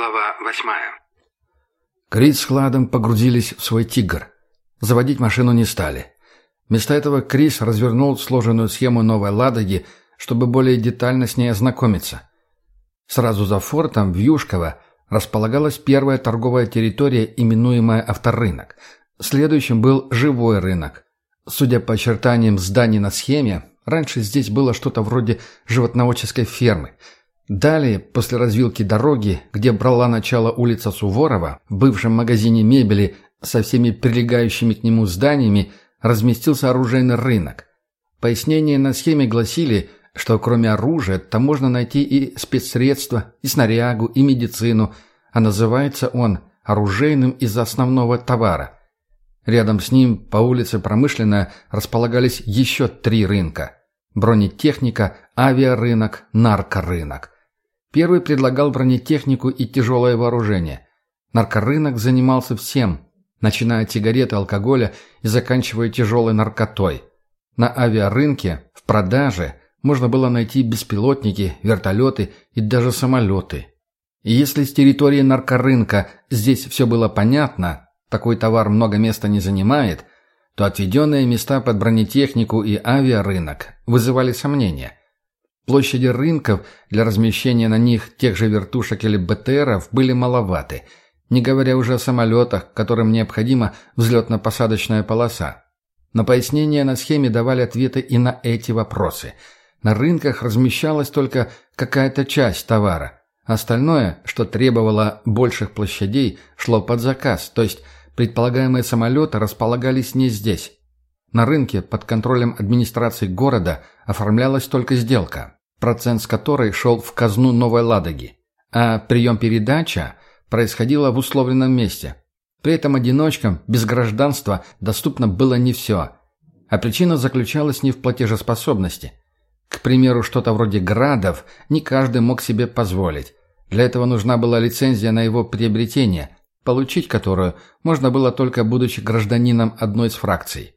Глава восьмая. Крис с Хладом погрузились в свой «Тигр». Заводить машину не стали. Вместо этого Крис развернул сложенную схему новой «Ладоги», чтобы более детально с ней ознакомиться. Сразу за фортом в Юшково располагалась первая торговая территория, именуемая «Авторынок». Следующим был «Живой рынок». Судя по очертаниям зданий на схеме, раньше здесь было что-то вроде животноводческой фермы – Далее, после развилки дороги, где брала начало улица Суворова, в бывшем магазине мебели со всеми прилегающими к нему зданиями, разместился оружейный рынок. Пояснения на схеме гласили, что кроме оружия там можно найти и спецсредства, и снарягу, и медицину, а называется он оружейным из-за основного товара. Рядом с ним по улице Промышленная располагались еще три рынка – бронетехника, авиарынок, наркорынок – Первый предлагал бронетехнику и тяжелое вооружение. Наркорынок занимался всем, начиная от сигарет и алкоголя и заканчивая тяжелой наркотой. На авиарынке, в продаже, можно было найти беспилотники, вертолеты и даже самолеты. И если с территории наркорынка здесь все было понятно, такой товар много места не занимает, то отведенные места под бронетехнику и авиарынок вызывали сомнения. Площади рынков для размещения на них тех же вертушек или БТРов были маловаты, не говоря уже о самолетах, которым необходима взлетно-посадочная полоса. Но пояснения на схеме давали ответы и на эти вопросы. На рынках размещалась только какая-то часть товара. Остальное, что требовало больших площадей, шло под заказ, то есть предполагаемые самолеты располагались не здесь. На рынке под контролем администрации города оформлялась только сделка процент с которой шел в казну Новой Ладоги, а прием-передача происходила в условленном месте. При этом одиночкам без гражданства доступно было не все, а причина заключалась не в платежеспособности. К примеру, что-то вроде градов не каждый мог себе позволить. Для этого нужна была лицензия на его приобретение, получить которую можно было только будучи гражданином одной из фракций.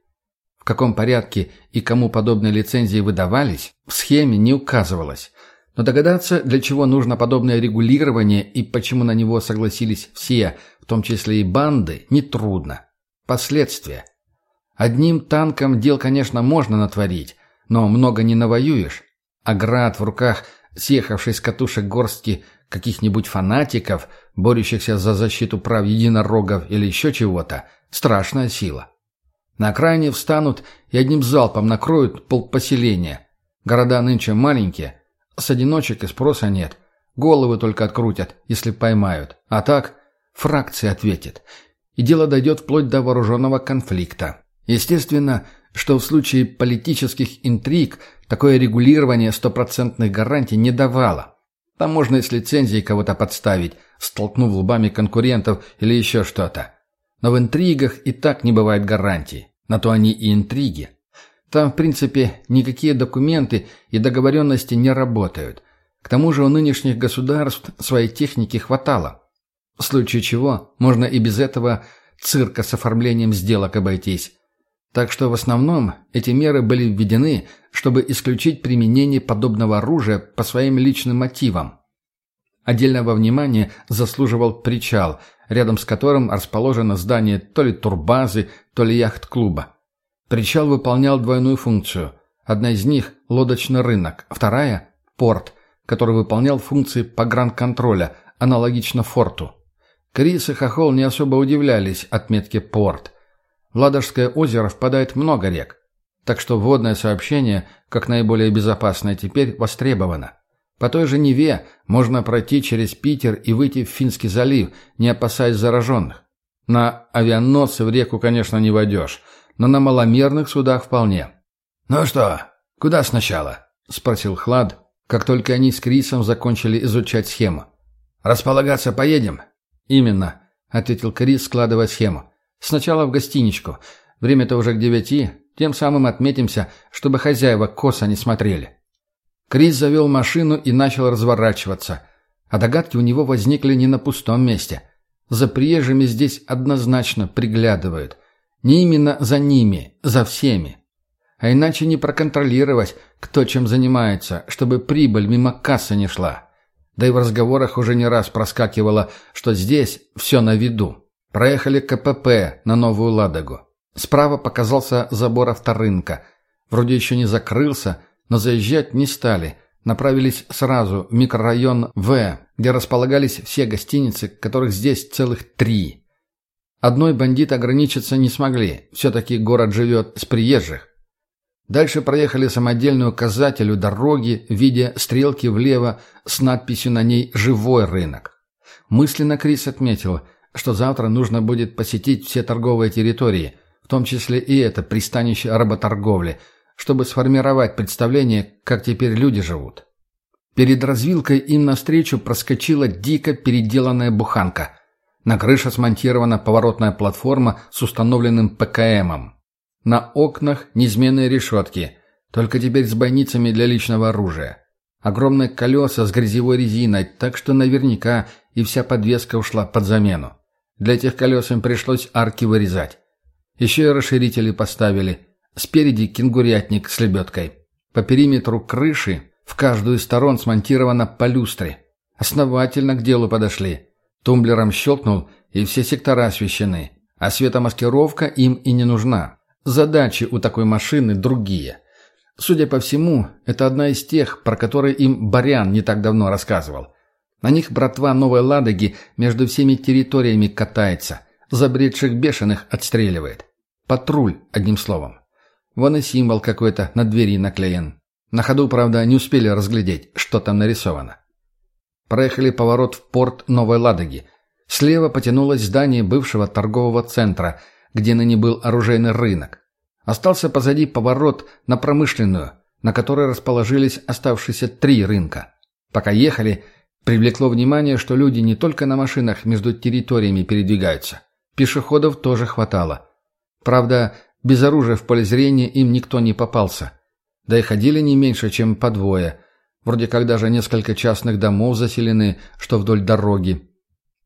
В каком порядке и кому подобные лицензии выдавались, в схеме не указывалось. Но догадаться, для чего нужно подобное регулирование и почему на него согласились все, в том числе и банды, нетрудно. Последствия. Одним танком дел, конечно, можно натворить, но много не навоюешь. А град в руках съехавшей с катушек горстки каких-нибудь фанатиков, борющихся за защиту прав единорогов или еще чего-то, страшная сила. На окраине встанут и одним залпом накроют полпоселения. Города нынче маленькие, с одиночек и спроса нет. Головы только открутят, если поймают. А так, фракция ответит. И дело дойдет вплоть до вооруженного конфликта. Естественно, что в случае политических интриг такое регулирование стопроцентных гарантий не давало. Там можно и с лицензией кого-то подставить, столкнув лбами конкурентов или еще что-то. Но в интригах и так не бывает гарантий. На то они и интриги. Там, в принципе, никакие документы и договоренности не работают. К тому же у нынешних государств своей техники хватало. В случае чего можно и без этого цирка с оформлением сделок обойтись. Так что в основном эти меры были введены, чтобы исключить применение подобного оружия по своим личным мотивам. Отдельного внимания заслуживал причал, рядом с которым расположено здание то ли турбазы, то ли яхт-клуба. Причал выполнял двойную функцию. Одна из них – лодочный рынок, вторая – порт, который выполнял функции погранконтроля, аналогично форту. Крис и Хохол не особо удивлялись отметке «порт». В Ладожское озеро впадает много рек, так что водное сообщение, как наиболее безопасное теперь, востребовано. По той же Неве можно пройти через Питер и выйти в Финский залив, не опасаясь зараженных. На авианосце в реку, конечно, не войдешь, но на маломерных судах вполне. «Ну что, куда сначала?» – спросил Хлад, как только они с Крисом закончили изучать схему. «Располагаться поедем?» «Именно», – ответил Крис, складывая схему. «Сначала в гостиничку. Время-то уже к девяти. Тем самым отметимся, чтобы хозяева косо не смотрели». Крис завел машину и начал разворачиваться. А догадки у него возникли не на пустом месте. За приезжими здесь однозначно приглядывают. Не именно за ними, за всеми. А иначе не проконтролировать, кто чем занимается, чтобы прибыль мимо кассы не шла. Да и в разговорах уже не раз проскакивало, что здесь все на виду. Проехали КПП на Новую Ладогу. Справа показался забор авторынка. Вроде еще не закрылся, но заезжать не стали. Направились сразу в микрорайон В, где располагались все гостиницы, которых здесь целых три. Одной бандиты ограничиться не смогли. Все-таки город живет с приезжих. Дальше проехали самодельную указателю дороги в виде стрелки влево с надписью на ней «Живой рынок». Мысленно Крис отметил, что завтра нужно будет посетить все торговые территории, в том числе и это пристанище работорговли, чтобы сформировать представление, как теперь люди живут. Перед развилкой им навстречу проскочила дико переделанная буханка. На крыше смонтирована поворотная платформа с установленным ПКМом. На окнах неизменные решетки, только теперь с бойницами для личного оружия. Огромные колеса с грязевой резиной, так что наверняка и вся подвеска ушла под замену. Для этих колес им пришлось арки вырезать. Еще и расширители поставили. Спереди кенгурятник с лебедкой. По периметру крыши в каждую из сторон смонтировано по люстре. Основательно к делу подошли. Тумблером щелкнул, и все сектора освещены. А светомаскировка им и не нужна. Задачи у такой машины другие. Судя по всему, это одна из тех, про которые им Барян не так давно рассказывал. На них братва Новой Ладоги между всеми территориями катается, забредших бешеных отстреливает. Патруль, одним словом. Вон и символ какой-то на двери наклеен. На ходу, правда, не успели разглядеть, что там нарисовано. Проехали поворот в порт Новой Ладоги. Слева потянулось здание бывшего торгового центра – где ныне был оружейный рынок. Остался позади поворот на промышленную, на которой расположились оставшиеся три рынка. Пока ехали, привлекло внимание, что люди не только на машинах между территориями передвигаются. Пешеходов тоже хватало. Правда, без оружия в поле зрения им никто не попался. Да и ходили не меньше, чем по двое. Вроде как даже несколько частных домов заселены, что вдоль дороги.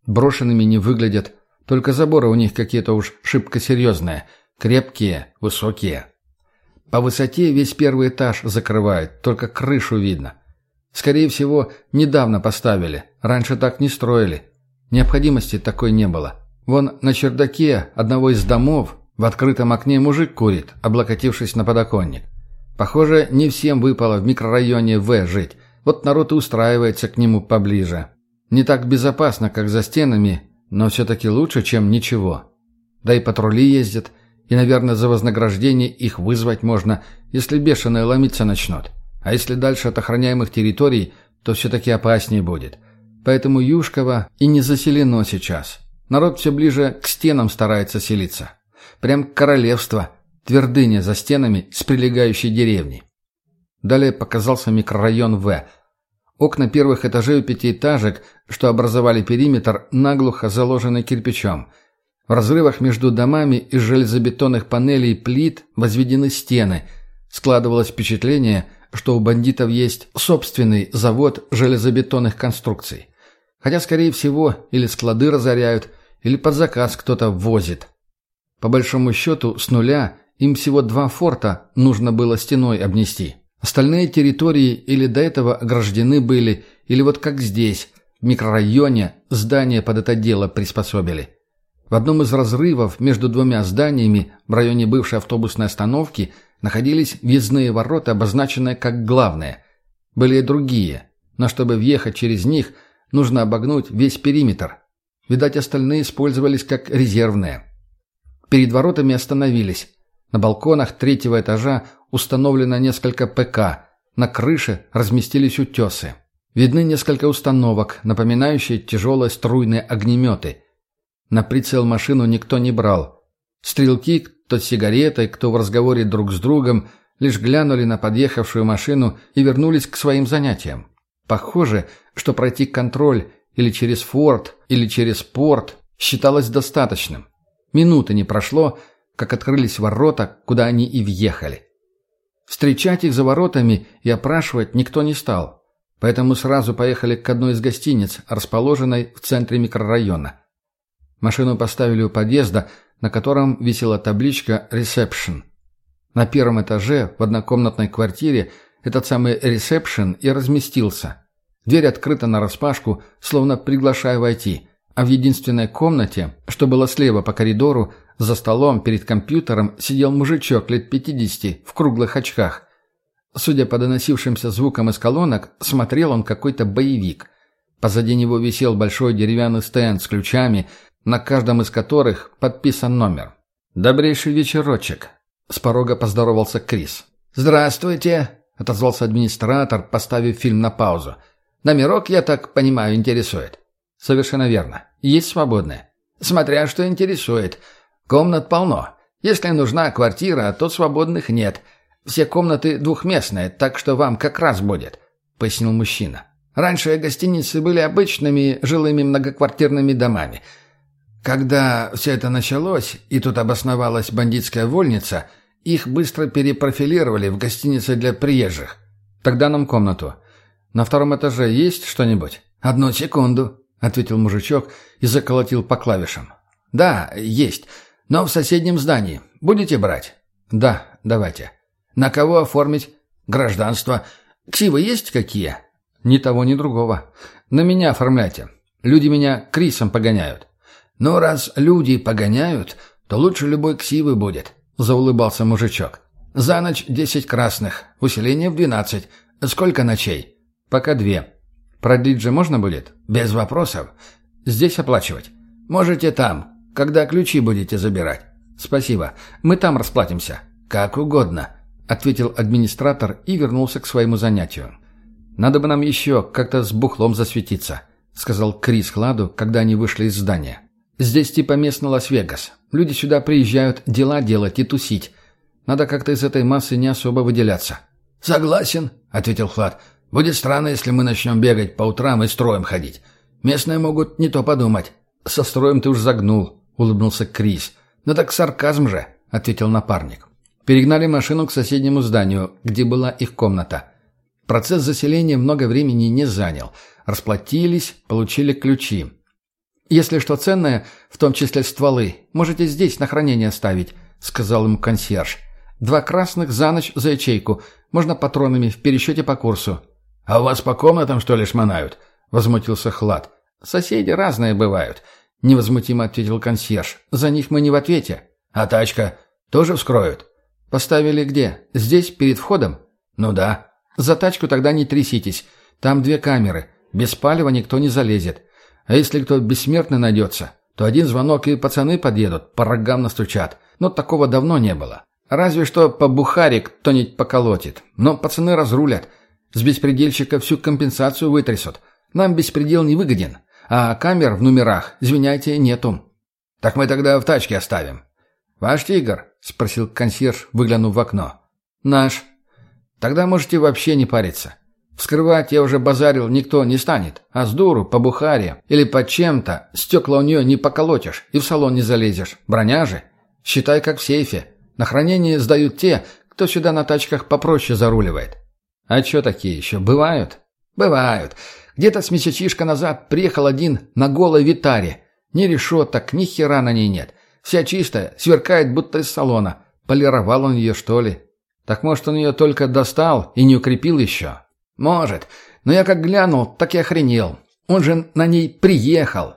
Брошенными не выглядят, только заборы у них какие-то уж шибко серьезные, крепкие, высокие. По высоте весь первый этаж закрывают, только крышу видно. Скорее всего, недавно поставили, раньше так не строили. Необходимости такой не было. Вон на чердаке одного из домов в открытом окне мужик курит, облокотившись на подоконник. Похоже, не всем выпало в микрорайоне В жить. Вот народ и устраивается к нему поближе. Не так безопасно, как за стенами, но все-таки лучше, чем ничего. Да и патрули ездят, и, наверное, за вознаграждение их вызвать можно, если бешеные ломиться начнут. А если дальше от охраняемых территорий, то все-таки опаснее будет. Поэтому Юшково и не заселено сейчас. Народ все ближе к стенам старается селиться. Прям королевство, твердыня за стенами с прилегающей деревней. Далее показался микрорайон В – Окна первых этажей у пятиэтажек, что образовали периметр, наглухо заложены кирпичом. В разрывах между домами из железобетонных панелей и плит возведены стены. Складывалось впечатление, что у бандитов есть собственный завод железобетонных конструкций. Хотя, скорее всего, или склады разоряют, или под заказ кто-то ввозит. По большому счету, с нуля им всего два форта нужно было стеной обнести. Остальные территории или до этого ограждены были, или вот как здесь, в микрорайоне, здания под это дело приспособили. В одном из разрывов между двумя зданиями в районе бывшей автобусной остановки находились въездные ворота, обозначенные как главные. Были и другие, но чтобы въехать через них, нужно обогнуть весь периметр. Видать, остальные использовались как резервные. Перед воротами остановились. На балконах третьего этажа установлено несколько ПК, на крыше разместились утесы. Видны несколько установок, напоминающие тяжелые струйные огнеметы. На прицел машину никто не брал. Стрелки, кто с сигаретой, кто в разговоре друг с другом, лишь глянули на подъехавшую машину и вернулись к своим занятиям. Похоже, что пройти контроль или через форт, или через порт считалось достаточным. Минуты не прошло, как открылись ворота, куда они и въехали. Встречать их за воротами и опрашивать никто не стал, поэтому сразу поехали к одной из гостиниц, расположенной в центре микрорайона. Машину поставили у подъезда, на котором висела табличка «Ресепшн». На первом этаже в однокомнатной квартире этот самый ресепшн и разместился. Дверь открыта нараспашку, словно приглашая войти. А в единственной комнате, что было слева по коридору, за столом перед компьютером сидел мужичок лет 50 в круглых очках. Судя по доносившимся звукам из колонок, смотрел он какой-то боевик. Позади него висел большой деревянный стенд с ключами, на каждом из которых подписан номер. «Добрейший вечерочек», — с порога поздоровался Крис. «Здравствуйте», — отозвался администратор, поставив фильм на паузу. «Номерок, я так понимаю, интересует». «Совершенно верно. Есть свободные?» «Смотря что интересует. Комнат полно. Если нужна квартира, то свободных нет. Все комнаты двухместные, так что вам как раз будет», — пояснил мужчина. «Раньше гостиницы были обычными жилыми многоквартирными домами. Когда все это началось, и тут обосновалась бандитская вольница, их быстро перепрофилировали в гостиницы для приезжих. Тогда нам комнату. На втором этаже есть что-нибудь? Одну секунду, ответил мужичок и заколотил по клавишам. Да, есть, но в соседнем здании. Будете брать? Да, давайте. На кого оформить? Гражданство. Ксивы есть какие? Ни того, ни другого. На меня оформляйте. Люди меня Крисом погоняют. «Ну, раз люди погоняют, то лучше любой ксивы будет», — заулыбался мужичок. «За ночь десять красных, усиление в двенадцать. Сколько ночей?» «Пока две. Продлить же можно будет?» «Без вопросов. Здесь оплачивать?» «Можете там, когда ключи будете забирать». «Спасибо. Мы там расплатимся». «Как угодно», — ответил администратор и вернулся к своему занятию. «Надо бы нам еще как-то с бухлом засветиться», — сказал Крис Хладу, когда они вышли из здания. Здесь типа местный Лас-Вегас. Люди сюда приезжают дела делать и тусить. Надо как-то из этой массы не особо выделяться». «Согласен», — ответил Хлад. «Будет странно, если мы начнем бегать по утрам и строем ходить. Местные могут не то подумать». «Со строем ты уж загнул», — улыбнулся Крис. «Ну так сарказм же», — ответил напарник. Перегнали машину к соседнему зданию, где была их комната. Процесс заселения много времени не занял. Расплатились, получили ключи. «Если что ценное, в том числе стволы, можете здесь на хранение ставить», — сказал ему консьерж. «Два красных за ночь за ячейку. Можно патронами в пересчете по курсу». «А у вас по комнатам, что ли, шмонают?» — возмутился Хлад. «Соседи разные бывают», — невозмутимо ответил консьерж. «За них мы не в ответе». «А тачка? Тоже вскроют?» «Поставили где? Здесь, перед входом?» «Ну да». «За тачку тогда не тряситесь. Там две камеры. Без палева никто не залезет. А если кто бессмертный найдется, то один звонок и пацаны подъедут, по рогам настучат. Но такого давно не было. Разве что по бухаре кто-нибудь поколотит. Но пацаны разрулят. С беспредельщика всю компенсацию вытрясут. Нам беспредел не выгоден. А камер в номерах, извиняйте, нету. Так мы тогда в тачке оставим. «Ваш тигр?» — спросил консьерж, выглянув в окно. «Наш». «Тогда можете вообще не париться. Вскрывать я уже базарил никто не станет, а с дуру, по Бухаре или по чем-то стекла у нее не поколотишь и в салон не залезешь. Броня же. Считай, как в сейфе. На хранение сдают те, кто сюда на тачках попроще заруливает. А что такие еще, бывают? Бывают. Где-то с месячишка назад приехал один на голой витаре. Ни решеток, ни хера на ней нет. Вся чистая, сверкает, будто из салона. Полировал он ее, что ли? Так может, он ее только достал и не укрепил еще? «Может. Но я как глянул, так и охренел. Он же на ней приехал.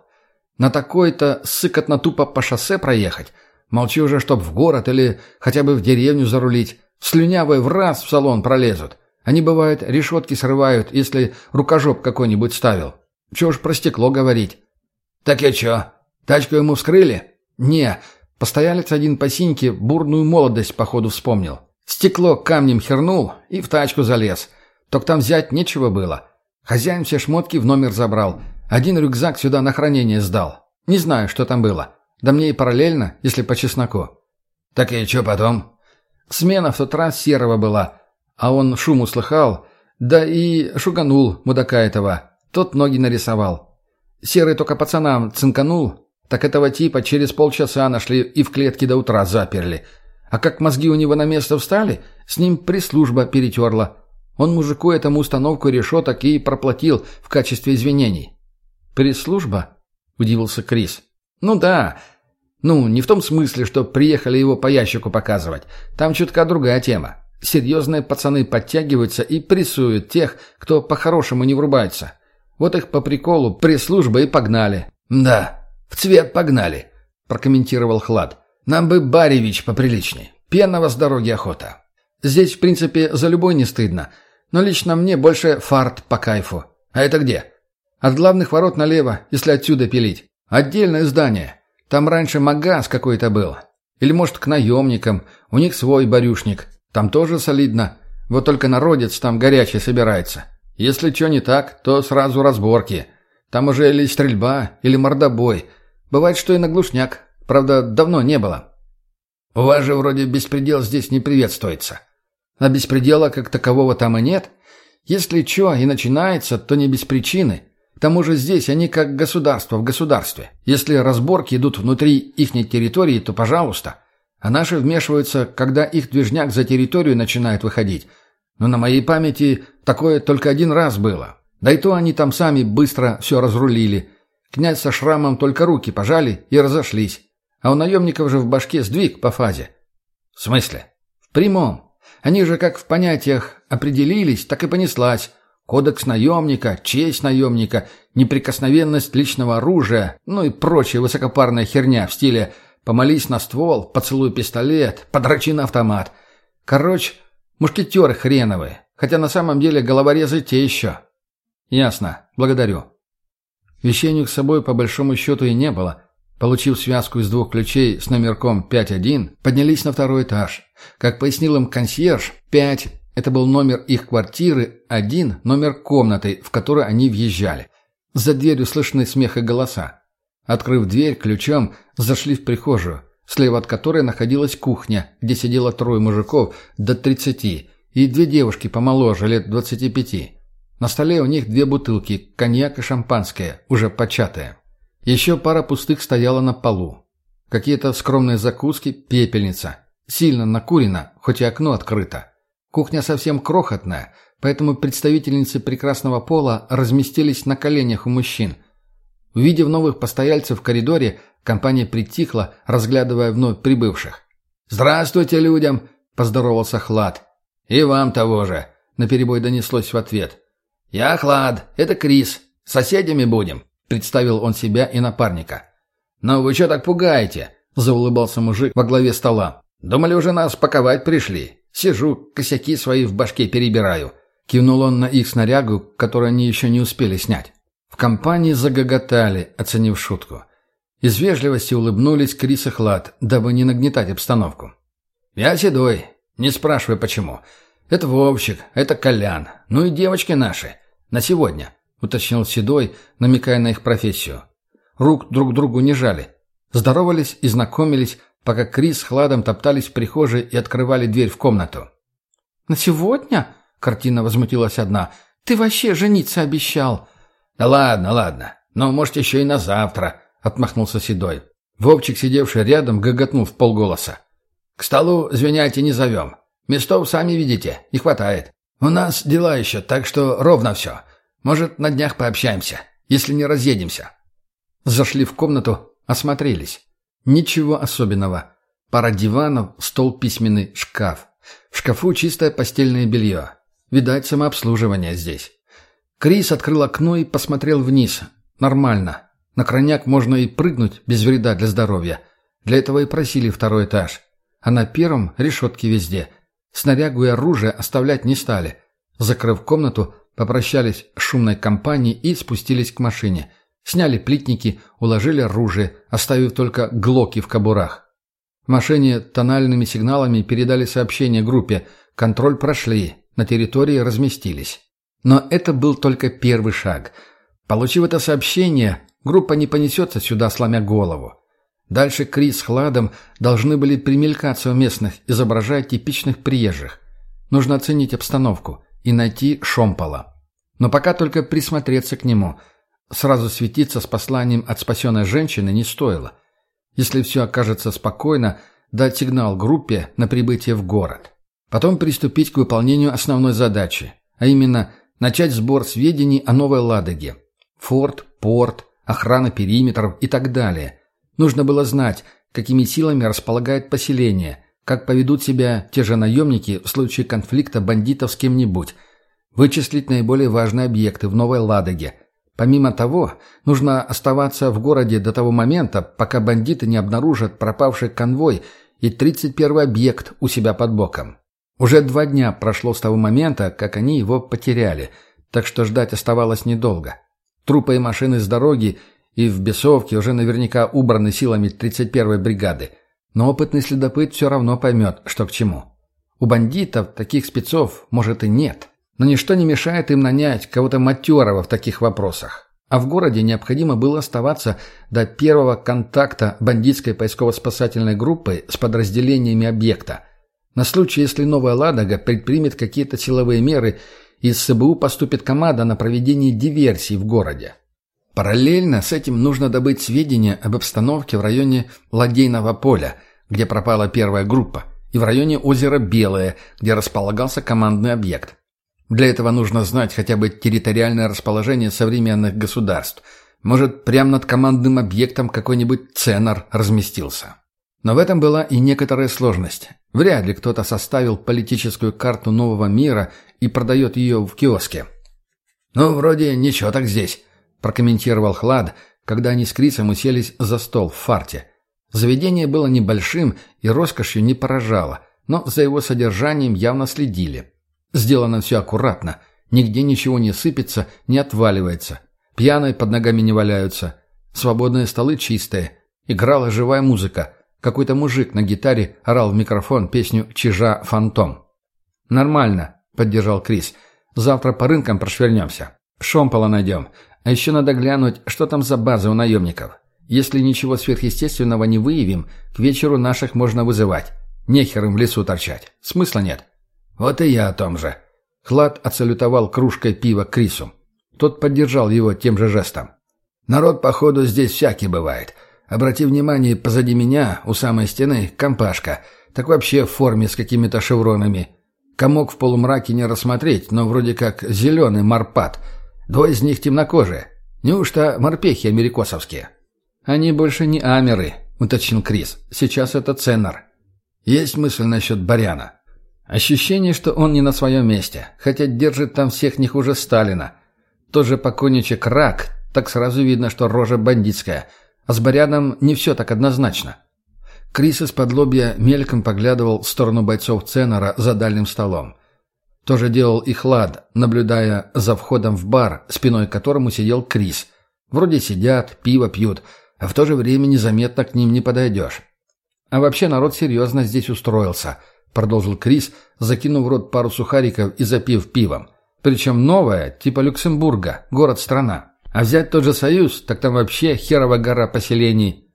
На такой-то сыкотно тупо по шоссе проехать. Молчи уже, чтоб в город или хотя бы в деревню зарулить. Слюнявые в раз в салон пролезут. Они, бывает, решетки срывают, если рукожоп какой-нибудь ставил. Чего ж про стекло говорить?» «Так и чё? Тачку ему вскрыли?» «Не. Постоялец один по синьке бурную молодость, походу, вспомнил. Стекло камнем хернул и в тачку залез». Только там взять нечего было. Хозяин все шмотки в номер забрал. Один рюкзак сюда на хранение сдал. Не знаю, что там было. Да мне и параллельно, если по чесноку. Так и что потом? Смена в тот раз серого была. А он шум услыхал. Да и шуганул мудака этого. Тот ноги нарисовал. Серый только пацанам цинканул. Так этого типа через полчаса нашли и в клетке до утра заперли. А как мозги у него на место встали, с ним пресс-служба перетерла. Он мужику этому установку решеток и проплатил в качестве извинений. «Пресс-служба?» – удивился Крис. «Ну да. Ну, не в том смысле, что приехали его по ящику показывать. Там чутка другая тема. Серьезные пацаны подтягиваются и прессуют тех, кто по-хорошему не врубается. Вот их по приколу пресс-службы и погнали». «Да, в цвет погнали», — прокомментировал Хлад. «Нам бы Баревич поприличней. Пенного с дороги охота. Здесь, в принципе, за любой не стыдно. Но лично мне больше фарт по кайфу. А это где?» «От главных ворот налево, если отсюда пилить. Отдельное здание. Там раньше магаз какой-то был. Или, может, к наемникам. У них свой барюшник. Там тоже солидно. Вот только народец там горячий собирается. Если что не так, то сразу разборки. Там уже или стрельба, или мордобой. Бывает, что и на глушняк. Правда, давно не было. У вас же вроде беспредел здесь не приветствуется. А беспредела как такового там и нет. Если что и начинается, то не без причины. К тому же здесь они как государство в государстве. Если разборки идут внутри ихней территории, то пожалуйста. А наши вмешиваются, когда их движняк за территорию начинает выходить. Но на моей памяти такое только один раз было. Да и то они там сами быстро все разрулили. Князь со шрамом только руки пожали и разошлись. А у наемников же в башке сдвиг по фазе. В смысле? В прямом. Они же как в понятиях определились, так и понеслась. Кодекс наемника, честь наемника, неприкосновенность личного оружия, ну и прочая высокопарная херня в стиле «помолись на ствол», «поцелуй пистолет», «подрачи на автомат». Короче, мушкетеры хреновые, хотя на самом деле головорезы те еще. Ясно, благодарю. Вещей с собой по большому счету и не было. Получив связку из двух ключей с номерком 5.1, поднялись на второй этаж. Как пояснил им консьерж, 5 это был номер их квартиры, один – номер комнаты, в которую они въезжали. За дверью слышны смех и голоса. Открыв дверь ключом, зашли в прихожую, слева от которой находилась кухня, где сидело трое мужиков до 30 и две девушки помоложе, лет 25. На столе у них две бутылки, коньяк и шампанское, уже початые. Еще пара пустых стояла на полу. Какие-то скромные закуски, пепельница. Сильно накурено, хоть и окно открыто. Кухня совсем крохотная, поэтому представительницы прекрасного пола разместились на коленях у мужчин. Увидев новых постояльцев в коридоре, компания притихла, разглядывая вновь прибывших. «Здравствуйте людям!» – поздоровался Хлад. «И вам того же!» – наперебой донеслось в ответ. «Я Хлад, это Крис. Соседями будем», – представил он себя и напарника. «Ну вы что так пугаете?» – заулыбался мужик во главе стола. «Думали, уже нас паковать пришли. Сижу, косяки свои в башке перебираю. Кивнул он на их снарягу, которую они еще не успели снять. Компании загоготали, оценив шутку. Из вежливости улыбнулись Крис и Хлад, дабы не нагнетать обстановку. «Я седой. Не спрашивай, почему. Это Вовчик, это Колян. Ну и девочки наши. На сегодня», — уточнил Седой, намекая на их профессию. Рук друг другу не жали. Здоровались и знакомились, пока Крис с Хладом топтались в прихожей и открывали дверь в комнату. «На сегодня?» — картина возмутилась одна. «Ты вообще жениться обещал». «Да ладно, ладно. Но, может, еще и на завтра», — отмахнулся Седой. Вовчик, сидевший рядом, гоготнул в полголоса. «К столу, звеняйте, не зовем. Местов, сами видите, не хватает. У нас дела еще, так что ровно все. Может, на днях пообщаемся, если не разъедемся». Зашли в комнату, осмотрелись. Ничего особенного. Пара диванов, стол письменный, шкаф. В шкафу чистое постельное белье. Видать, самообслуживание здесь. Крис открыл окно и посмотрел вниз. Нормально. На крайняк можно и прыгнуть без вреда для здоровья. Для этого и просили второй этаж. А на первом решетки везде. Снарягу и оружие оставлять не стали. Закрыв комнату, попрощались с шумной компанией и спустились к машине – Сняли плитники, уложили оружие, оставив только глоки в кобурах. В машине тональными сигналами передали сообщение группе «Контроль прошли, на территории разместились». Но это был только первый шаг. Получив это сообщение, группа не понесется сюда, сломя голову. Дальше Крис с Хладом должны были примелькаться у местных, изображая типичных приезжих. Нужно оценить обстановку и найти Шомпола. Но пока только присмотреться к нему – Сразу светиться с посланием от спасенной женщины не стоило. Если все окажется спокойно, дать сигнал группе на прибытие в город. Потом приступить к выполнению основной задачи, а именно начать сбор сведений о Новой Ладоге. Форт, порт, охрана периметров и так далее. Нужно было знать, какими силами располагает поселение, как поведут себя те же наемники в случае конфликта бандитов с кем-нибудь, вычислить наиболее важные объекты в Новой Ладоге – Помимо того, нужно оставаться в городе до того момента, пока бандиты не обнаружат пропавший конвой и 31-й объект у себя под боком. Уже два дня прошло с того момента, как они его потеряли, так что ждать оставалось недолго. Трупы и машины с дороги и в Бесовке уже наверняка убраны силами 31-й бригады. Но опытный следопыт все равно поймет, что к чему. У бандитов таких спецов, может, и нет. Но ничто не мешает им нанять кого-то матерого в таких вопросах. А в городе необходимо было оставаться до первого контакта бандитской поисково-спасательной группы с подразделениями объекта. На случай, если Новая Ладога предпримет какие-то силовые меры, из СБУ поступит команда на проведение диверсий в городе. Параллельно с этим нужно добыть сведения об обстановке в районе Ладейного поля, где пропала первая группа, и в районе озера Белое, где располагался командный объект. Для этого нужно знать хотя бы территориальное расположение современных государств. Может, прямо над командным объектом какой-нибудь ценар разместился. Но в этом была и некоторая сложность. Вряд ли кто-то составил политическую карту нового мира и продает ее в киоске. «Ну, вроде ничего так здесь», – прокомментировал Хлад, когда они с Крисом уселись за стол в фарте. Заведение было небольшим и роскошью не поражало, но за его содержанием явно следили. Сделано все аккуратно. Нигде ничего не сыпется, не отваливается. Пьяные под ногами не валяются. Свободные столы чистые. Играла живая музыка. Какой-то мужик на гитаре орал в микрофон песню «Чижа Фантом». «Нормально», — поддержал Крис. «Завтра по рынкам прошвернемся. Шомпола найдем. А еще надо глянуть, что там за база у наемников. Если ничего сверхъестественного не выявим, к вечеру наших можно вызывать. Нехер им в лесу торчать. Смысла нет». «Вот и я о том же». Хлад отсалютовал кружкой пива Крису. Тот поддержал его тем же жестом. «Народ, походу, здесь всякий бывает. Обрати внимание, позади меня, у самой стены, компашка. Так вообще в форме с какими-то шевронами. Комок в полумраке не рассмотреть, но вроде как зеленый марпат. Двое из них темнокожие. Неужто морпехи америкосовские?» «Они больше не амеры», — уточнил Крис. «Сейчас это Ценнер». «Есть мысль насчет Баряна?» Ощущение, что он не на своем месте, хотя держит там всех не хуже Сталина. Тоже покойничек рак, так сразу видно, что рожа бандитская. А с Баряном не все так однозначно. Крис из-под лобья мельком поглядывал в сторону бойцов Ценора за дальним столом. Тоже делал и Хлад, наблюдая за входом в бар, спиной к которому сидел Крис. Вроде сидят, пиво пьют, а в то же время незаметно к ним не подойдешь. А вообще народ серьезно здесь устроился –— продолжил Крис, закинув в рот пару сухариков и запив пивом. «Причем новое, типа Люксембурга, город-страна. А взять тот же Союз, так там вообще херова гора поселений.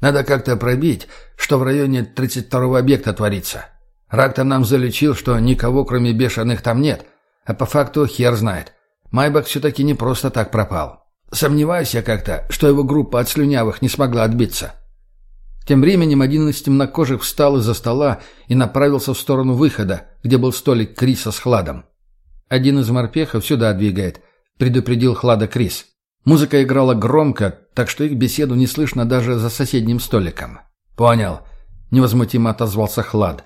Надо как-то пробить, что в районе 32-го объекта творится. Рак-то нам залечил, что никого, кроме бешеных, там нет. А по факту хер знает. Майбах все-таки не просто так пропал. Сомневаюсь я как-то, что его группа от слюнявых не смогла отбиться». Тем временем один из темнокожих встал из-за стола и направился в сторону выхода, где был столик Криса с Хладом. «Один из морпехов сюда двигает», — предупредил Хлада Крис. Музыка играла громко, так что их беседу не слышно даже за соседним столиком. «Понял», — невозмутимо отозвался Хлад.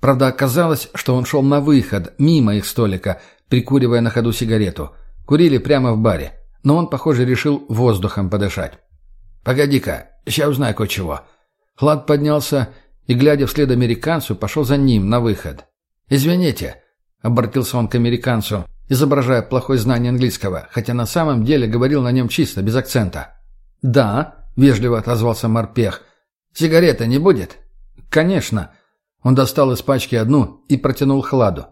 Правда, оказалось, что он шел на выход, мимо их столика, прикуривая на ходу сигарету. Курили прямо в баре, но он, похоже, решил воздухом подышать. «Погоди-ка, сейчас узнаю кое-чего», Хлад поднялся и, глядя вслед американцу, пошел за ним на выход. «Извините», — обратился он к американцу, изображая плохое знание английского, хотя на самом деле говорил на нем чисто, без акцента. «Да», — вежливо отозвался морпех. «Сигарета не будет?» «Конечно». Он достал из пачки одну и протянул Хладу.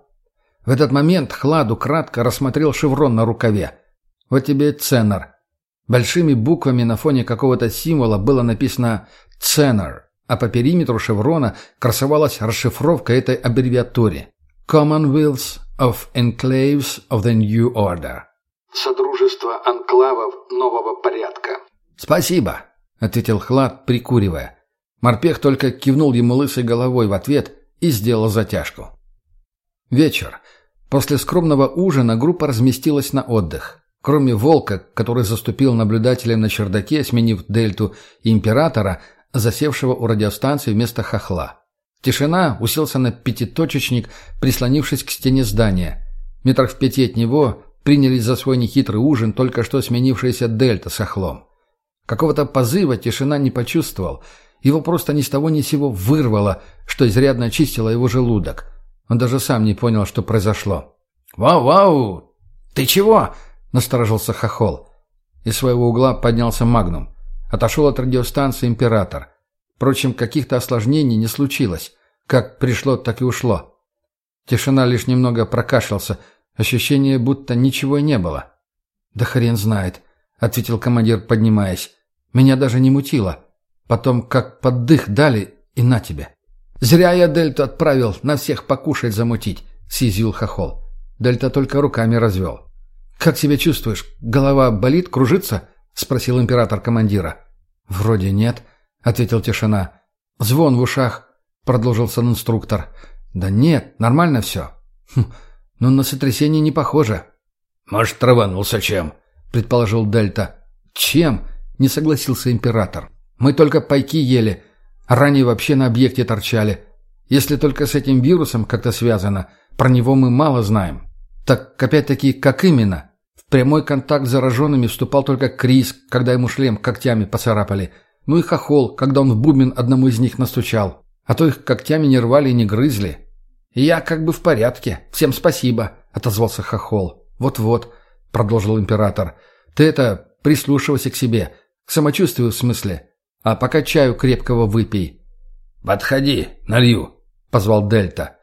В этот момент Хладу кратко рассмотрел шеврон на рукаве. «Вот тебе ценнер». Большими буквами на фоне какого-то символа было написано «Ценнер», а по периметру шеврона красовалась расшифровка этой аббревиатуре «Commonwealth of Enclaves of the New Order». «Содружество анклавов нового порядка». «Спасибо», — ответил Хлад, прикуривая. Морпех только кивнул ему лысой головой в ответ и сделал затяжку. Вечер. После скромного ужина группа разместилась на отдых. Кроме Волка, который заступил наблюдателем на чердаке, сменив Дельту и Императора, засевшего у радиостанции вместо хохла. Тишина уселся на пятиточечник, прислонившись к стене здания. Метрах в пяти от него принялись за свой нехитрый ужин только что сменившаяся Дельта с охлом. Какого-то позыва тишина не почувствовал. Его просто ни с того ни сего вырвало, что изрядно очистило его желудок. Он даже сам не понял, что произошло. «Вау-вау! Ты чего?» — насторожился Хохол. Из своего угла поднялся Магнум. Отошел от радиостанции «Император». Впрочем, каких-то осложнений не случилось. Как пришло, так и ушло. Тишина лишь немного прокашлялся. Ощущение, будто ничего и не было. «Да хрен знает», — ответил командир, поднимаясь. «Меня даже не мутило. Потом как поддых дали, и на тебе». «Зря я Дельту отправил на всех покушать замутить», — съязвил Хохол. Дельта только руками развел. «Как себя чувствуешь? Голова болит, кружится?» — спросил император командира. «Вроде нет», — ответил тишина. «Звон в ушах», — продолжился инструктор. «Да нет, нормально все». «Хм, ну на сотрясение не похоже». «Может, траванулся чем?» — предположил Дельта. «Чем?» — не согласился император. «Мы только пайки ели, ранее вообще на объекте торчали. Если только с этим вирусом как-то связано, про него мы мало знаем». «Так опять-таки, как именно?» В прямой контакт с зараженными вступал только Крис, когда ему шлем когтями поцарапали. Ну и Хохол, когда он в бубен одному из них настучал. А то их когтями не рвали и не грызли. «Я как бы в порядке. Всем спасибо», — отозвался Хохол. «Вот-вот», — продолжил император. «Ты это, прислушивайся к себе. К самочувствию в смысле. А пока чаю крепкого выпей». «Подходи, налью», — позвал Дельта.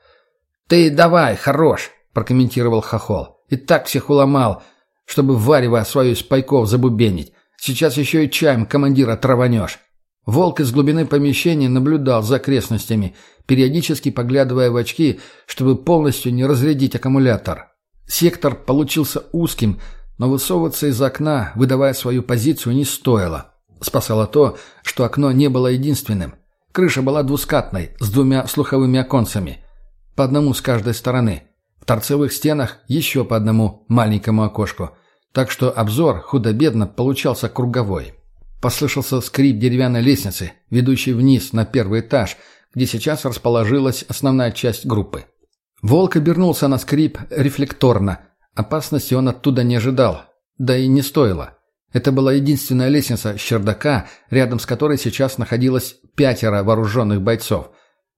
«Ты давай, хорош», — прокомментировал Хохол. «И так всех уломал, чтобы варево свою из пайков забубенить. Сейчас еще и чаем командира траванешь». Волк из глубины помещения наблюдал за окрестностями, периодически поглядывая в очки, чтобы полностью не разрядить аккумулятор. Сектор получился узким, но высовываться из окна, выдавая свою позицию, не стоило. Спасало то, что окно не было единственным. Крыша была двускатной, с двумя слуховыми оконцами. По одному с каждой стороны. В торцевых стенах еще по одному маленькому окошку – так что обзор худо-бедно получался круговой. Послышался скрип деревянной лестницы, ведущей вниз на первый этаж, где сейчас расположилась основная часть группы. Волк обернулся на скрип рефлекторно. Опасности он оттуда не ожидал, да и не стоило. Это была единственная лестница с чердака, рядом с которой сейчас находилось пятеро вооруженных бойцов.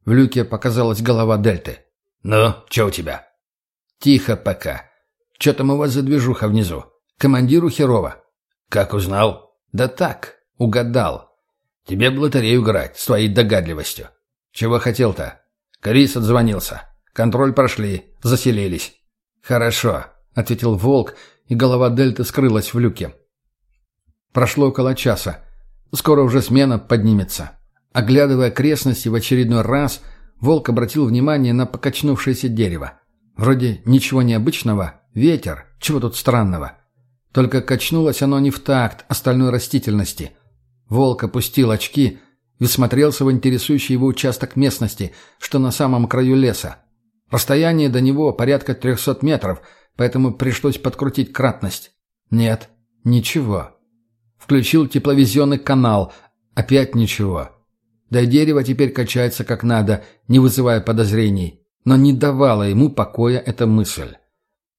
В люке показалась голова Дельты. «Ну, что у тебя?» «Тихо пока. Что там у вас за движуха внизу?» Командиру херово. Как узнал? Да так, угадал. Тебе в лотерею играть с твоей догадливостью. Чего хотел-то? Крис отзвонился. Контроль прошли, заселились. Хорошо, ответил Волк, и голова Дельты скрылась в люке. Прошло около часа. Скоро уже смена поднимется. Оглядывая окрестности в очередной раз, Волк обратил внимание на покачнувшееся дерево. Вроде ничего необычного, ветер, чего тут странного. Только качнулось оно не в такт остальной растительности. Волк опустил очки и всмотрелся в интересующий его участок местности, что на самом краю леса. Расстояние до него порядка трехсот метров, поэтому пришлось подкрутить кратность. Нет, ничего. Включил тепловизионный канал. Опять ничего. Да дерево теперь качается как надо, не вызывая подозрений. Но не давала ему покоя эта мысль.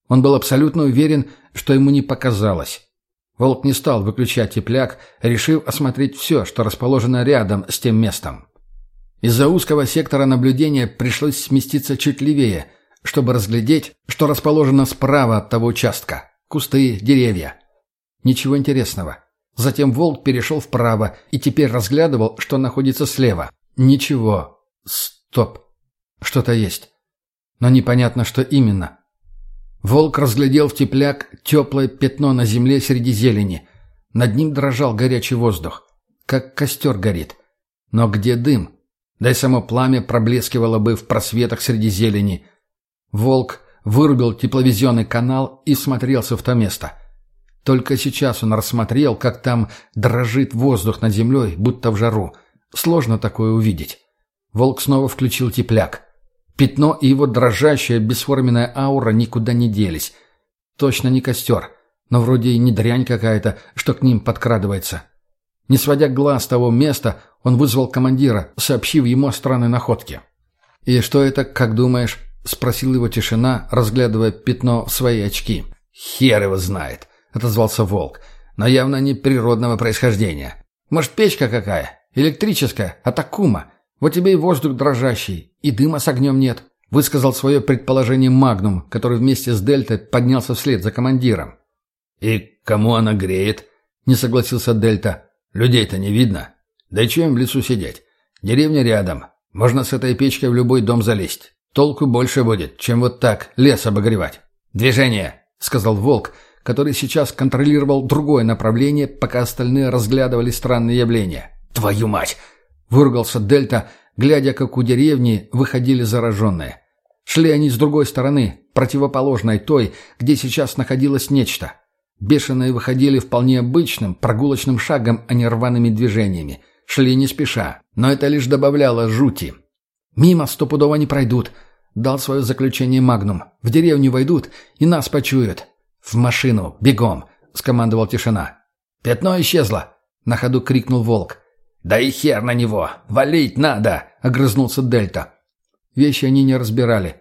Он был абсолютно уверен, что ему не показалось. Волк не стал выключать тепляк, решив осмотреть все, что расположено рядом с тем местом. Из-за узкого сектора наблюдения пришлось сместиться чуть левее, чтобы разглядеть, что расположено справа от того участка. Кусты, деревья. Ничего интересного. Затем волк перешел вправо и теперь разглядывал, что находится слева. Ничего. Стоп. Что-то есть. Но непонятно, что именно. Волк разглядел в тепляк теплое пятно на земле среди зелени. Над ним дрожал горячий воздух. Как костер горит. Но где дым? Да и само пламя проблескивало бы в просветах среди зелени. Волк вырубил тепловизионный канал и смотрелся в то место. Только сейчас он рассмотрел, как там дрожит воздух над землей, будто в жару. Сложно такое увидеть. Волк снова включил тепляк. Пятно и его дрожащая бесформенная аура никуда не делись. Точно не костер, но вроде и не дрянь какая-то, что к ним подкрадывается. Не сводя глаз того места, он вызвал командира, сообщив ему о странной находке. «И что это, как думаешь?» — спросил его тишина, разглядывая пятно в свои очки. «Хер его знает», — отозвался Волк. «Но явно не природного происхождения. Может, печка какая? Электрическая? Атакума? Вот тебе и воздух дрожащий, и дыма с огнем нет», — высказал свое предположение Магнум, который вместе с Дельтой поднялся вслед за командиром. «И кому она греет?» — не согласился Дельта. «Людей-то не видно. Да и им в лесу сидеть? Деревня рядом. Можно с этой печкой в любой дом залезть. Толку больше будет, чем вот так лес обогревать. «Движение!» — сказал Волк, который сейчас контролировал другое направление, пока остальные разглядывали странные явления. «Твою мать!» — выругался Дельта, глядя, как у деревни выходили зараженные. Шли они с другой стороны, противоположной той, где сейчас находилось нечто. Бешеные выходили вполне обычным, прогулочным шагом, а не рваными движениями. Шли не спеша, но это лишь добавляло жути. «Мимо стопудово не пройдут», — дал свое заключение Магнум. «В деревню войдут и нас почуют». «В машину! Бегом!» — скомандовал тишина. «Пятно исчезло!» — на ходу крикнул Волк. «Да и хер на него! Валить надо!» — огрызнулся Дельта. Вещи они не разбирали.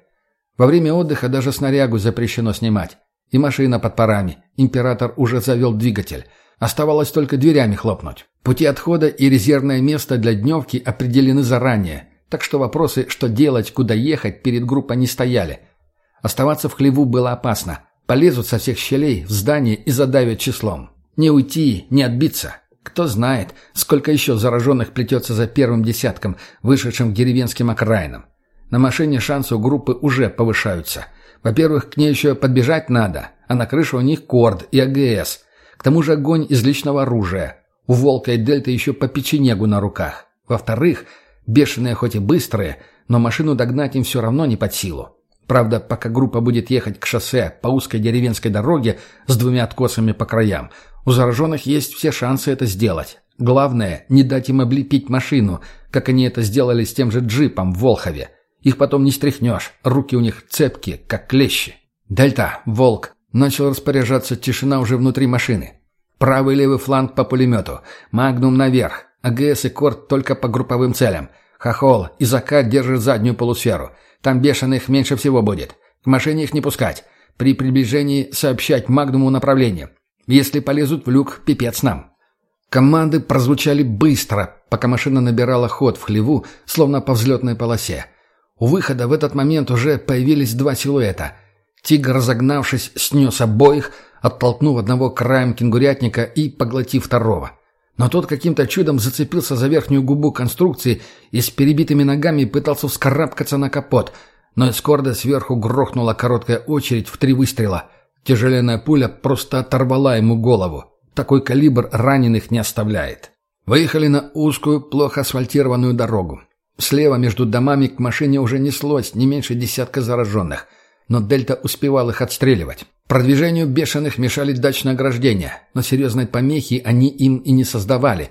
Во время отдыха даже снарягу запрещено снимать. И машина под парами. Император уже завел двигатель. Оставалось только дверями хлопнуть. Пути отхода и резервное место для дневки определены заранее. Так что вопросы, что делать, куда ехать, перед группой не стояли. Оставаться в хлеву было опасно. Полезут со всех щелей в здание и задавят числом. Не уйти, не отбиться. Кто знает, сколько еще зараженных плетется за первым десятком, вышедшим к деревенским окраинам. На машине шансы у группы уже повышаются. Во-первых, к ней еще подбежать надо, а на крыше у них корд и АГС. К тому же огонь из личного оружия. У Волка и Дельты еще по печенегу на руках. Во-вторых, Бешеные хоть и быстрые, но машину догнать им все равно не под силу. Правда, пока группа будет ехать к шоссе по узкой деревенской дороге с двумя откосами по краям, у зараженных есть все шансы это сделать. Главное, не дать им облепить машину, как они это сделали с тем же джипом в Волхове. Их потом не стряхнешь, руки у них цепкие, как клещи. «Дельта, Волк!» Начал распоряжаться тишина уже внутри машины. Правый и левый фланг по пулемету. Магнум наверх. АГС и Корт только по групповым целям. Хохол и Закат держит заднюю полусферу. Там бешеных меньше всего будет. К машине их не пускать. При приближении сообщать Магнуму направление. Если полезут в люк, пипец нам. Команды прозвучали быстро, пока машина набирала ход в хлеву, словно по взлетной полосе. У выхода в этот момент уже появились два силуэта. Тигр, разогнавшись, снес обоих, оттолкнув одного краем кенгурятника и поглотив второго. Но тот каким-то чудом зацепился за верхнюю губу конструкции и с перебитыми ногами пытался вскарабкаться на капот, но из корда сверху грохнула короткая очередь в три выстрела. Тяжеленная пуля просто оторвала ему голову. Такой калибр раненых не оставляет. Выехали на узкую, плохо асфальтированную дорогу. Слева между домами к машине уже неслось не меньше десятка зараженных, но Дельта успевал их отстреливать. Продвижению бешеных мешали дачные ограждения, но серьезной помехи они им и не создавали.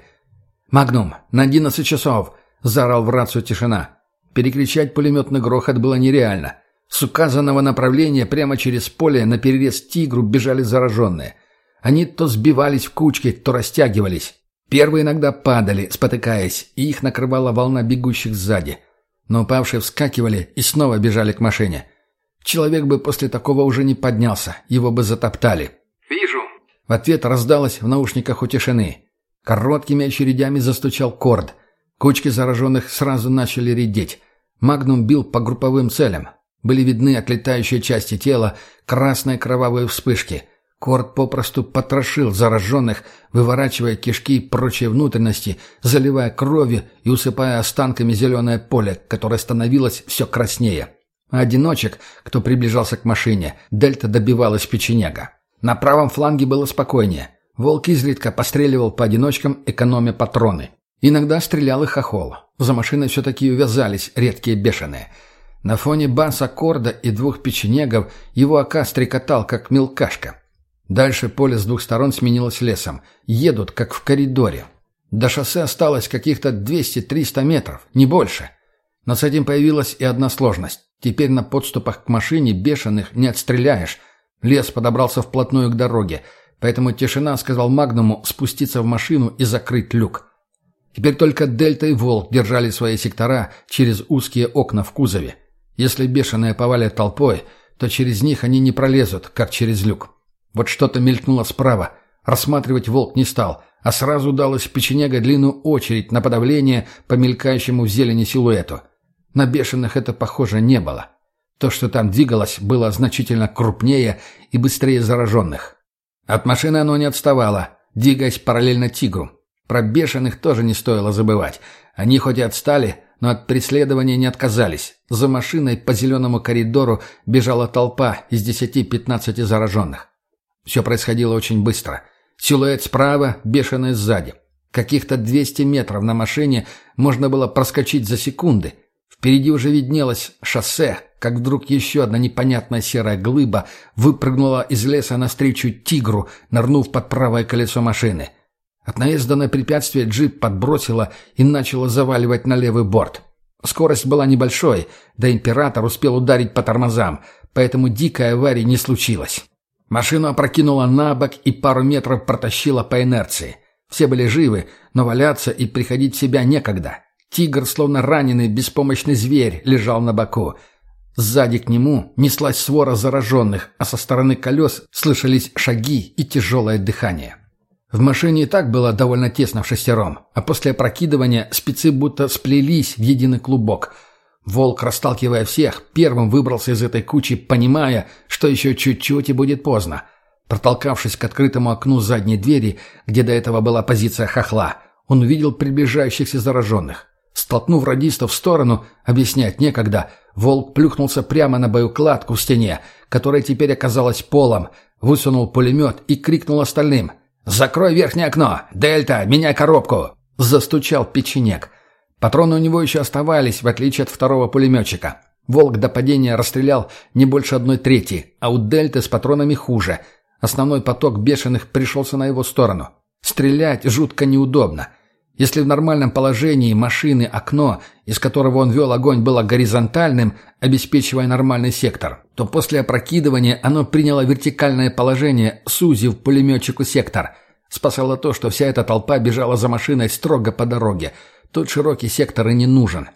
«Магнум, на одиннадцать часов!» — заорал в рацию тишина. Перекричать пулеметный грохот было нереально. С указанного направления прямо через поле на перерез «Тигру» бежали зараженные. Они то сбивались в кучки, то растягивались. Первые иногда падали, спотыкаясь, и их накрывала волна бегущих сзади. Но упавшие вскакивали и снова бежали к машине. Человек бы после такого уже не поднялся, его бы затоптали. «Вижу». В ответ раздалось в наушниках у тишины. Короткими очередями застучал корд. Кучки зараженных сразу начали редеть. Магнум бил по групповым целям. Были видны отлетающие части тела, красные кровавые вспышки. Корд попросту потрошил зараженных, выворачивая кишки и прочие внутренности, заливая кровью и усыпая останками зеленое поле, которое становилось все краснее. А одиночек, кто приближался к машине, Дельта добивалась печенега. На правом фланге было спокойнее. Волк изредка постреливал по одиночкам, экономя патроны. Иногда стрелял и хохол. За машиной все-таки увязались редкие бешеные. На фоне баса корда и двух печенегов его ока стрекотал, как мелкашка. Дальше поле с двух сторон сменилось лесом. Едут, как в коридоре. До шоссе осталось каких-то 200-300 метров, не больше. Но с этим появилась и одна сложность. Теперь на подступах к машине бешеных не отстреляешь. Лес подобрался вплотную к дороге, поэтому тишина сказал Магнуму спуститься в машину и закрыть люк. Теперь только Дельта и Волк держали свои сектора через узкие окна в кузове. Если бешеные повалят толпой, то через них они не пролезут, как через люк. Вот что-то мелькнуло справа. Рассматривать волк не стал, а сразу далась печенега длинную очередь на подавление по мелькающему в зелени силуэту. На бешеных это, похоже, не было. То, что там двигалось, было значительно крупнее и быстрее зараженных. От машины оно не отставало, двигаясь параллельно тигру. Про бешеных тоже не стоило забывать. Они хоть и отстали, но от преследования не отказались. За машиной по зеленому коридору бежала толпа из десяти-пятнадцати зараженных. Все происходило очень быстро. Силуэт справа, бешеный сзади. Каких-то 200 метров на машине можно было проскочить за секунды. Впереди уже виднелось шоссе, как вдруг еще одна непонятная серая глыба выпрыгнула из леса навстречу тигру, нырнув под правое колесо машины. От наезда на препятствие джип подбросило и начало заваливать на левый борт. Скорость была небольшой, да император успел ударить по тормозам, поэтому дикой аварии не случилось. Машину опрокинула на бок и пару метров протащила по инерции. Все были живы, но валяться и приходить в себя некогда. Тигр, словно раненый, беспомощный зверь, лежал на боку. Сзади к нему неслась свора зараженных, а со стороны колес слышались шаги и тяжелое дыхание. В машине и так было довольно тесно в шестером, а после опрокидывания спецы будто сплелись в единый клубок. Волк, расталкивая всех, первым выбрался из этой кучи, понимая, что еще чуть-чуть и будет поздно. Протолкавшись к открытому окну задней двери, где до этого была позиция хохла, он увидел приближающихся зараженных. Столкнув радистов в сторону, объяснять некогда, волк плюхнулся прямо на боекладку в стене, которая теперь оказалась полом, высунул пулемет и крикнул остальным — «Закрой верхнее окно! Дельта, меняй коробку!» Застучал печенек. Патроны у него еще оставались, в отличие от второго пулеметчика. «Волк» до падения расстрелял не больше одной трети, а у «Дельты» с патронами хуже. Основной поток бешеных пришелся на его сторону. Стрелять жутко неудобно. Если в нормальном положении машины окно, из которого он вел огонь, было горизонтальным, обеспечивая нормальный сектор, то после опрокидывания оно приняло вертикальное положение, сузив пулеметчику сектор. Спасало то, что вся эта толпа бежала за машиной строго по дороге. Тут широкий сектор и не нужен.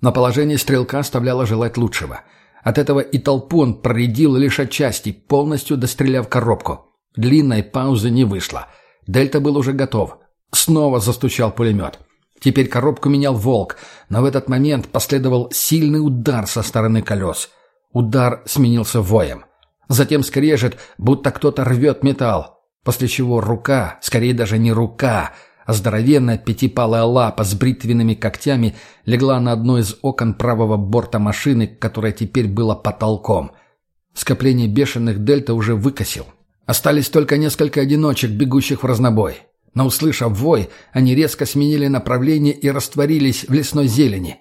Но положение стрелка оставляло желать лучшего. От этого и толпу он проредил лишь отчасти, полностью достреляв коробку. Длинной паузы не вышло. Дельта был уже готов. Снова застучал пулемет. Теперь коробку менял «Волк», но в этот момент последовал сильный удар со стороны колес. Удар сменился воем. Затем скрежет, будто кто-то рвет металл. После чего рука, скорее даже не рука, а здоровенная пятипалая лапа с бритвенными когтями легла на одно из окон правого борта машины, которое теперь было потолком. Скопление бешеных дельта уже выкосил. Остались только несколько одиночек, бегущих в разнобой. Но, услышав вой, они резко сменили направление и растворились в лесной зелени.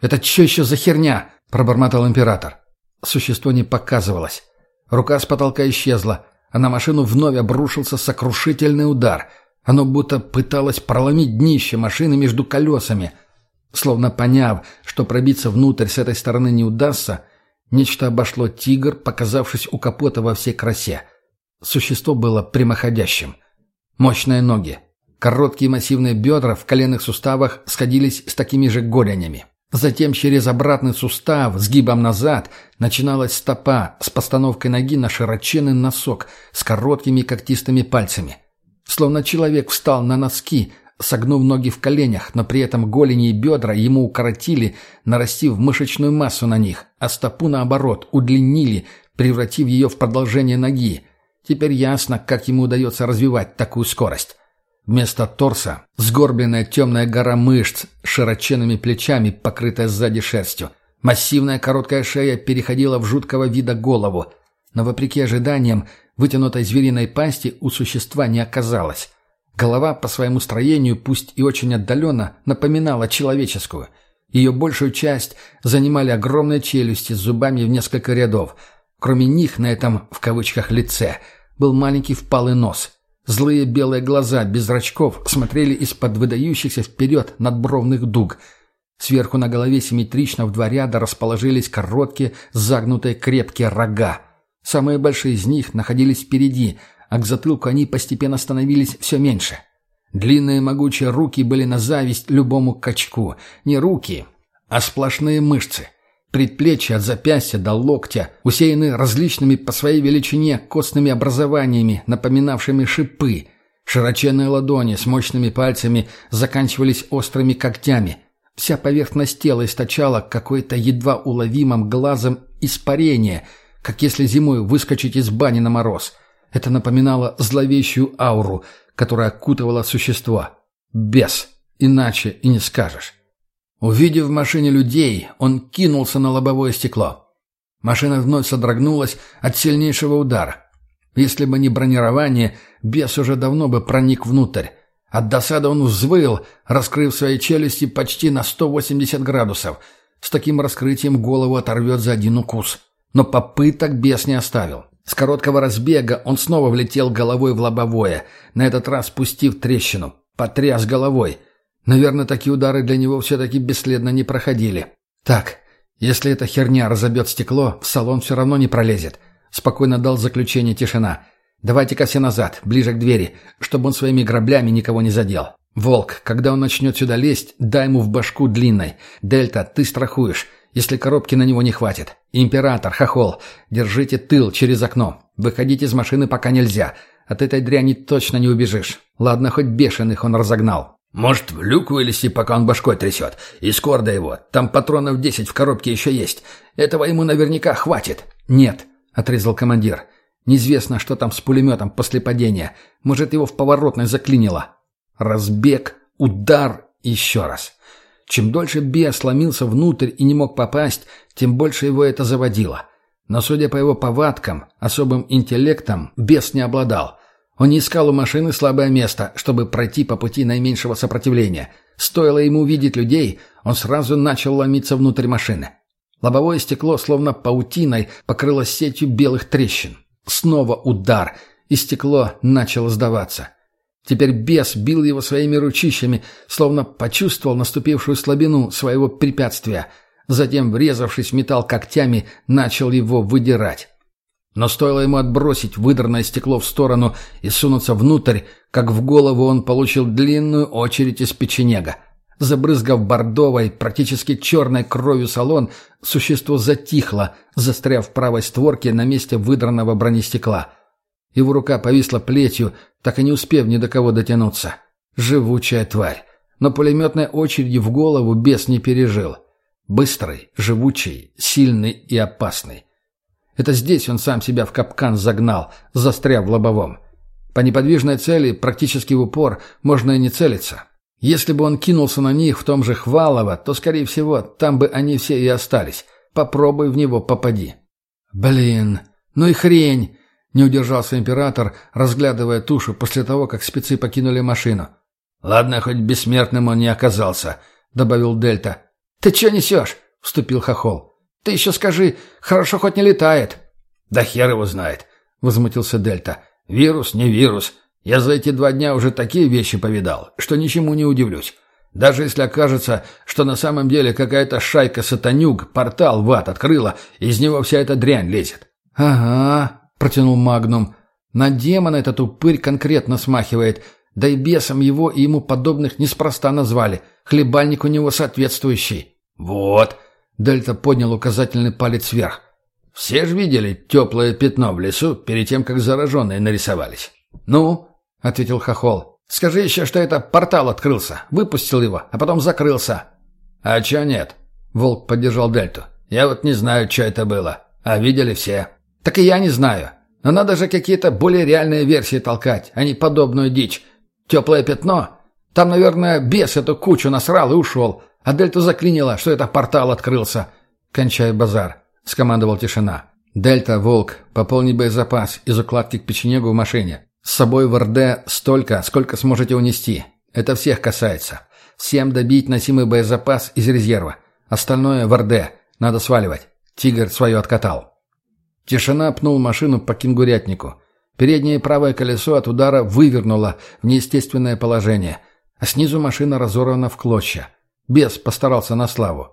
«Это что еще за херня?» – пробормотал император. Существо не показывалось. Рука с потолка исчезла, а на машину вновь обрушился сокрушительный удар. Оно будто пыталось проломить днище машины между колесами. Словно поняв, что пробиться внутрь с этой стороны не удастся, нечто обошло тигр, показавшись у капота во всей красе. Существо было прямоходящим. Мощные ноги. Короткие массивные бедра в коленных суставах сходились с такими же голенями. Затем через обратный сустав, сгибом назад, начиналась стопа с постановкой ноги на широченный носок с короткими когтистыми пальцами. Словно человек встал на носки, согнув ноги в коленях, но при этом голени и бедра ему укоротили, нарастив мышечную массу на них, а стопу, наоборот, удлинили, превратив ее в продолжение ноги, Теперь ясно, как ему удается развивать такую скорость. Вместо торса – сгорбленная темная гора мышц с широченными плечами, покрытая сзади шерстью. Массивная короткая шея переходила в жуткого вида голову. Но, вопреки ожиданиям, вытянутой звериной пасти у существа не оказалось. Голова по своему строению, пусть и очень отдаленно, напоминала человеческую. Ее большую часть занимали огромные челюсти с зубами в несколько рядов – Кроме них на этом, в кавычках, лице был маленький впалый нос. Злые белые глаза без зрачков смотрели из-под выдающихся вперед надбровных дуг. Сверху на голове симметрично в два ряда расположились короткие, загнутые крепкие рога. Самые большие из них находились впереди, а к затылку они постепенно становились все меньше. Длинные могучие руки были на зависть любому качку. Не руки, а сплошные мышцы – Предплечья от запястья до локтя усеяны различными по своей величине костными образованиями, напоминавшими шипы. Широченные ладони с мощными пальцами заканчивались острыми когтями. Вся поверхность тела источала какое-то едва уловимым глазом испарение, как если зимой выскочить из бани на мороз. Это напоминало зловещую ауру, которая окутывала существо. Бес. Иначе и не скажешь. Увидев в машине людей, он кинулся на лобовое стекло. Машина вновь содрогнулась от сильнейшего удара. Если бы не бронирование, бес уже давно бы проник внутрь. От досады он взвыл, раскрыв свои челюсти почти на 180 градусов. С таким раскрытием голову оторвет за один укус. Но попыток бес не оставил. С короткого разбега он снова влетел головой в лобовое, на этот раз спустив трещину. Потряс головой — Наверное, такие удары для него все-таки бесследно не проходили. Так, если эта херня разобьет стекло, в салон все равно не пролезет. Спокойно дал заключение тишина. Давайте-ка все назад, ближе к двери, чтобы он своими граблями никого не задел. Волк, когда он начнет сюда лезть, дай ему в башку длинной. Дельта, ты страхуешь, если коробки на него не хватит. Император, хохол, держите тыл через окно. Выходить из машины пока нельзя. От этой дряни точно не убежишь. Ладно, хоть бешеных он разогнал. Может, в люк вылезти, пока он башкой трясет. И скорда его. Там патронов десять в коробке еще есть. Этого ему наверняка хватит. Нет, отрезал командир. Неизвестно, что там с пулеметом после падения. Может, его в поворотной заклинило. Разбег, удар, еще раз. Чем дольше Беа сломился внутрь и не мог попасть, тем больше его это заводило. Но, судя по его повадкам, особым интеллектом бес не обладал. Он не искал у машины слабое место, чтобы пройти по пути наименьшего сопротивления. Стоило ему увидеть людей, он сразу начал ломиться внутрь машины. Лобовое стекло, словно паутиной, покрылось сетью белых трещин. Снова удар, и стекло начало сдаваться. Теперь бес бил его своими ручищами, словно почувствовал наступившую слабину своего препятствия. Затем, врезавшись в металл когтями, начал его выдирать. Но стоило ему отбросить выдранное стекло в сторону и сунуться внутрь, как в голову он получил длинную очередь из печенега. Забрызгав бордовой, практически черной кровью салон, существо затихло, застряв в правой створке на месте выдранного бронестекла. Его рука повисла плетью, так и не успев ни до кого дотянуться. Живучая тварь. Но пулеметной очереди в голову бес не пережил. Быстрый, живучий, сильный и опасный. Это здесь он сам себя в капкан загнал, застряв в лобовом. По неподвижной цели, практически в упор, можно и не целиться. Если бы он кинулся на них в том же Хвалово, то, скорее всего, там бы они все и остались. Попробуй в него попади. «Блин, ну и хрень!» — не удержался император, разглядывая тушу после того, как спецы покинули машину. «Ладно, хоть бессмертным он не оказался», — добавил Дельта. «Ты че несешь?» — вступил Хохол. Ты еще скажи, хорошо хоть не летает». «Да хер его знает», — возмутился Дельта. «Вирус, не вирус. Я за эти два дня уже такие вещи повидал, что ничему не удивлюсь. Даже если окажется, что на самом деле какая-то шайка сатанюк портал в ад открыла, из него вся эта дрянь лезет». «Ага», — протянул Магнум. «На демона этот упырь конкретно смахивает. Да и бесом его и ему подобных неспроста назвали. Хлебальник у него соответствующий». «Вот», Дельта поднял указательный палец вверх. «Все же видели теплое пятно в лесу перед тем, как зараженные нарисовались?» «Ну?» — ответил Хохол. «Скажи еще, что это портал открылся. Выпустил его, а потом закрылся». «А чё нет?» — Волк поддержал Дельту. «Я вот не знаю, что это было. А видели все». «Так и я не знаю. Но надо же какие-то более реальные версии толкать, а не подобную дичь. Теплое пятно? Там, наверное, бес эту кучу насрал и ушел. А Дельту заклинило, что это портал открылся. «Кончай базар», — скомандовал тишина. «Дельта, Волк, пополни боезапас из укладки к печенегу в машине. С собой в РД столько, сколько сможете унести. Это всех касается. Всем добить носимый боезапас из резерва. Остальное в РД. Надо сваливать. Тигр свое откатал». Тишина пнул машину по кенгурятнику. Переднее правое колесо от удара вывернуло в неестественное положение, а снизу машина разорвана в клочья. Бес постарался на славу.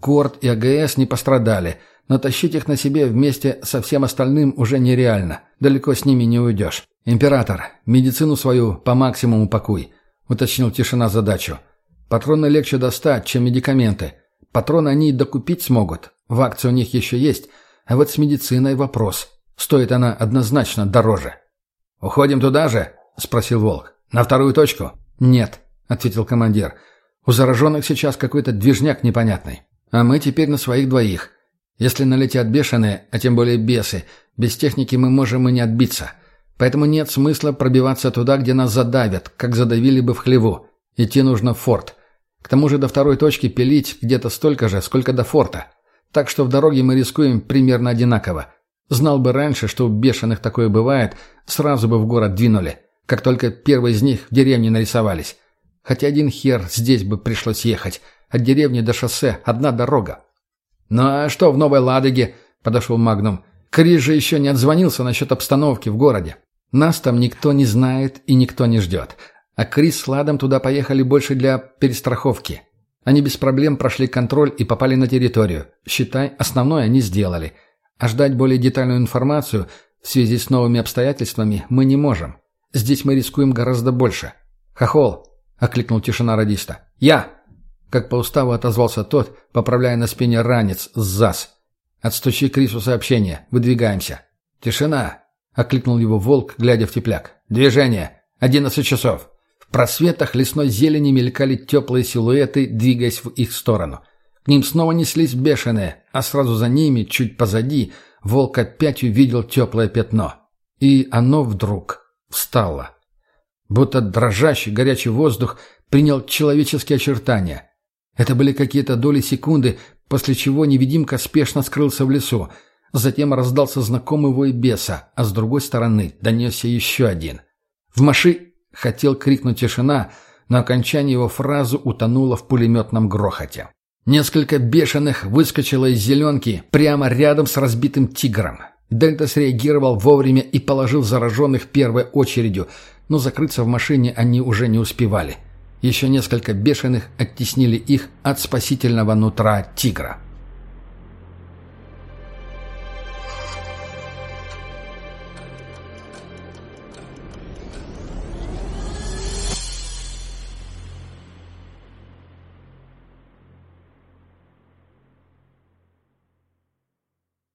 Корт и АГС не пострадали, но тащить их на себе вместе со всем остальным уже нереально. Далеко с ними не уйдешь. «Император, медицину свою по максимуму пакуй», — уточнил тишина задачу. «Патроны легче достать, чем медикаменты. Патроны они и докупить смогут, В у них еще есть, а вот с медициной вопрос. Стоит она однозначно дороже. «Уходим туда же?» — спросил Волк. «На вторую точку?» «Нет», — ответил командир. «У зараженных сейчас какой-то движняк непонятный. А мы теперь на своих двоих. Если налетят бешеные, а тем более бесы, без техники мы можем и не отбиться. Поэтому нет смысла пробиваться туда, где нас задавят, как задавили бы в хлеву. Идти нужно в форт. К тому же до второй точки пилить где-то столько же, сколько до форта. Так что в дороге мы рискуем примерно одинаково. Знал бы раньше, что у бешеных такое бывает, сразу бы в город двинули, как только первые из них в деревне нарисовались. Хотя один хер здесь бы пришлось ехать. От деревни до шоссе одна дорога. «Ну а что в Новой Ладоге?» — подошел Магнум. «Крис же еще не отзвонился насчет обстановки в городе. Нас там никто не знает и никто не ждет. А Крис с Ладом туда поехали больше для перестраховки. Они без проблем прошли контроль и попали на территорию. Считай, основное они сделали. А ждать более детальную информацию в связи с новыми обстоятельствами мы не можем. Здесь мы рискуем гораздо больше. «Хохол!» — окликнул тишина радиста. «Я!» Как по уставу отозвался тот, поправляя на спине ранец с ЗАС. «Отстучи Крису сообщение. Выдвигаемся». «Тишина!» — окликнул его волк, глядя в тепляк. «Движение! Одиннадцать часов!» В просветах лесной зелени мелькали теплые силуэты, двигаясь в их сторону. К ним снова неслись бешеные, а сразу за ними, чуть позади, волк опять увидел теплое пятно. И оно вдруг встало. Будто дрожащий горячий воздух принял человеческие очертания. Это были какие-то доли секунды, после чего невидимка спешно скрылся в лесу. Затем раздался знакомый вой беса, а с другой стороны донесся еще один. В маши хотел крикнуть тишина, но окончание его фразы утонуло в пулеметном грохоте. Несколько бешеных выскочило из зеленки прямо рядом с разбитым тигром. Дельта среагировал вовремя и положил зараженных первой очередью, но закрыться в машине они уже не успевали. Еще несколько бешеных оттеснили их от спасительного нутра тигра.